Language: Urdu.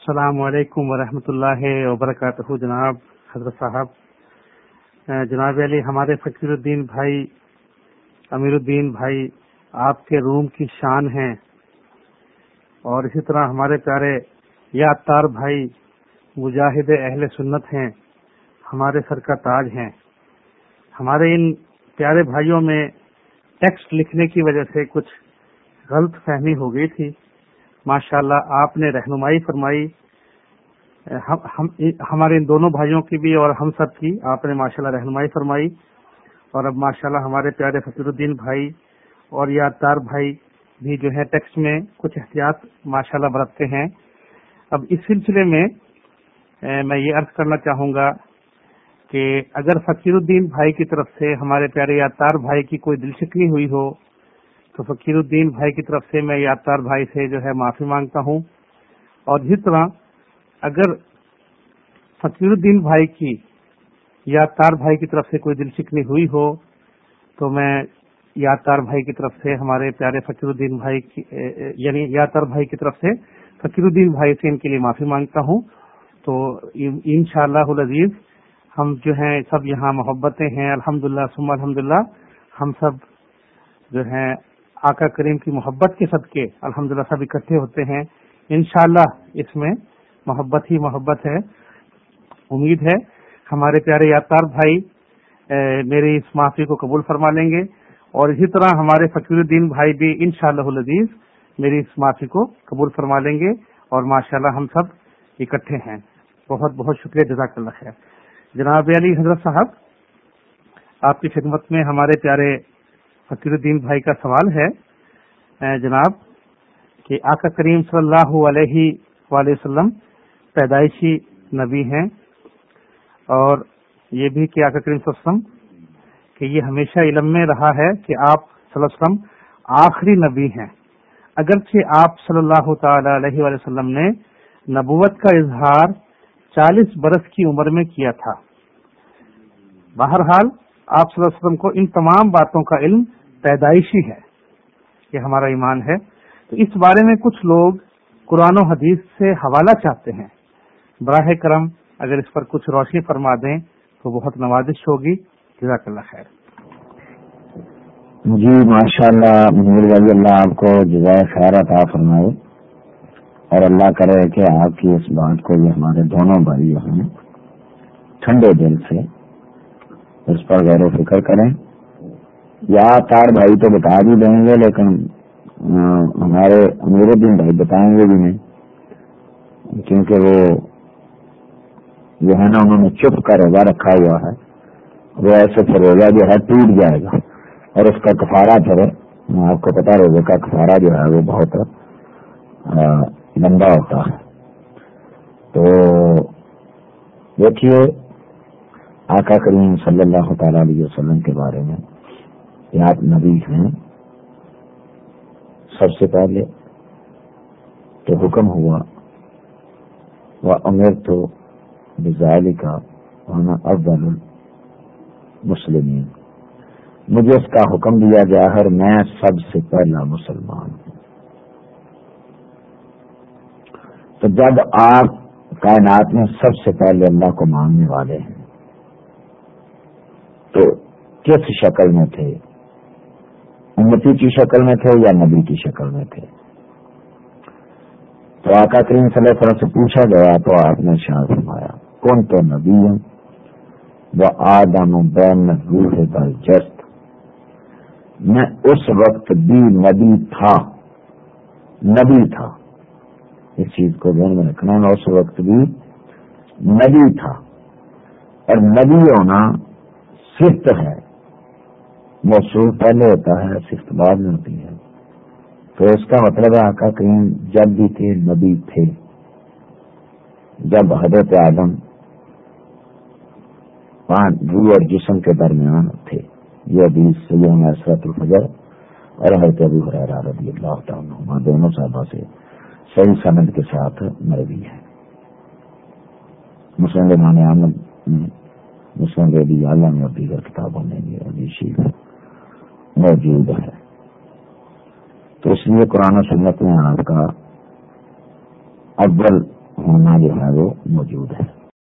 السلام علیکم ورحمۃ اللہ وبرکاتہ، جناب حضرت صاحب۔ جناب علی، ہمارے فقیر الدین بھائی، امیر الدین بھائی، آپ کے روم کی شان ہیں اور اسی طرح ہمارے پیارے یا تار بھائی، مجاہد اہل سنت ہیں، ہمارے سر کا تاج ہیں۔ ہمارے ان پیارے بھائیوں میں ٹیکسٹ لکھنے کی وجہ سے کچھ غلط فہمی ہو گئی تھی۔ ماشاء اللہ آپ نے رہنمائی فرمائی۔ ہمارے ان دونوں بھائیوں کی بھی اور ہم سب کی آپ نے ماشاء اللہ رہنمائی فرمائی۔ اور اب ماشاء اللہ ہمارے پیارے فصیر الدین بھائی اور یاددار بھائی بھی جو ہے ٹیکسٹ میں کچھ احتیاط ماشاء اللہ برتتے ہیں۔ اب اس سلسلے میں میں یہ عرض کرنا چاہوں گا کہ اگر فقیر الدین بھائی کی طرف سے ہمارے پیارے یادتار بھائی کی کوئی دل شکنی ہوئی ہو تو فقیر الدین بھائی کی طرف سے میں یادتار بھائی سے جو ہے معافی مانگتا ہوں۔ اور جس طرح اگر فقیر الدین بھائی کی یادتار بھائی کی طرف سے کوئی دل شکنی ہوئی ہو، تو میں یادتار بھائی کی طرف سے ہمارے پیارے فقیر الدین بھائی کی یعنی یادتار بھائی کی طرف سے فقیر الدین بھائی سے ان کے لیے معافی مانگتا ہوں۔ تو ان شاء اللہ عزیز ہم جو ہیں سب یہاں محبتیں ہیں الحمد للہ سم الحمد ہم سب جو ہیں آقا کریم کی محبت کے صدقے الحمد للہ سب اکٹھے ہوتے ہیں۔ انشاءاللہ اس میں محبت ہی محبت ہے۔ امید ہے ہمارے پیارے یادگار بھائی میری اس معافی کو قبول فرما لیں گے۔ اور اسی طرح ہمارے فقیر الدین بھائی بھی ان شاء اللہ میری اس معافی کو قبول فرما لیں گے۔ اور ماشاء اللہ ہم سب اکٹھے ہیں۔ بہت بہت شکریہ جزاک اللہ خیر۔ جناب علی حضرت صاحب، آپ کی خدمت میں ہمارے پیارے فقیر الدین بھائی کا سوال ہے جناب، کہ آقا کریم صلی اللہ علیہ وآلہ وسلم پیدائشی نبی ہیں اور یہ بھی کہ آقا کریم صلی اللہ علیہ وسلم، کہ یہ ہمیشہ علم میں رہا ہے کہ آپ صلی اللہ علیہ وسلم آخری نبی ہیں۔ اگرچہ آپ صلی اللہ تعالی علیہ وآلہ وسلم نے نبوت کا اظہار چالیس برس کی عمر میں کیا تھا۔ بہرحال، آپ صلی اللہ علیہ وسلم کو ان تمام باتوں کا علم پیدائشی ہے یہ ہمارا ایمان ہے۔ تو اس بارے میں کچھ لوگ قرآن و حدیث سے حوالہ چاہتے ہیں۔ براہ کرم اگر اس پر کچھ روشنی فرما دیں تو بہت نوازش ہوگی۔ جزاک اللہ خیر۔ جی ماشاء اللہ اللہ آپ کو جزائے خیر عطا فرمائے اور اللہ کرے کہ آپ کی اس بات کو یہ ہمارے دونوں بھائی ہیں، ٹھنڈے دل سے اس پر غیر و فکر کریں۔ یا تار بھائی تو بتا بھی دیں گے، لیکن ہمارے امیر الدین بھائی بتائیں گے بھی نہیں، کیونکہ وہ جو ہے نا انہوں نے چپ کا روزہ رکھا ہوا ہے، وہ ایسے روزہ جو ہے ٹوٹ جائے گا، اور اس کا کفارہ پھر آپ کو پتا روزے کا کفارہ جو ہے وہ بہت لمبا ہوتا ہے۔ تو دیکھیے، آقا کریم صلی اللہ تعالی علیہ وسلم کے بارے میں آپ نبی ہیں۔ سب سے پہلے تو حکم ہوا، وہ امیر تو بزائل کا ہونا افضل المسلمین مجھے اس کا حکم دیا گیا ہے میں سب سے پہلا مسلمان ہوں۔ تو جب آپ کائنات میں سب سے پہلے اللہ کو ماننے والے ہیں، تو کس شکل میں تھے؟ امتی کی شکل میں تھے یا نبی کی شکل میں تھے؟ تو آقا کریم صلی اللہ علیہ وسلم سے پوچھا گیا، تو آپ نے شاہ فرمایا، کون تو نبی ہوں وہ آدم بین روح جست میں اس وقت بھی نبی تھا نبی تھا۔ اس چیز کو ذہن میں رکھنا، میں اس وقت بھی نبی تھا۔ اور نبی ہونا صرف ہے۔ موصول پہلے ہوتا ہے صرف بعد میں ہوتی ہے تو اس کا مطلب ہے آقا کریم جب بھی تھے نبی تھے جب حضرت آدم روح اور جسم کے درمیان تھے یہ ابھی سید اسرت الفجر اور حضرت ابھی حرار رضی اللہ تعالیٰ دونوں صاحبہ سے صحیح سند کے ساتھ مروی ہے مسلم مان مسلم ریڈی عالم اور دیگر کتابوں میں یہ ابھی شیخ موجود ہے۔ تو اس لیے قرآن و سنت میں آپ کا اول ہونا جو ہے وہ موجود ہے۔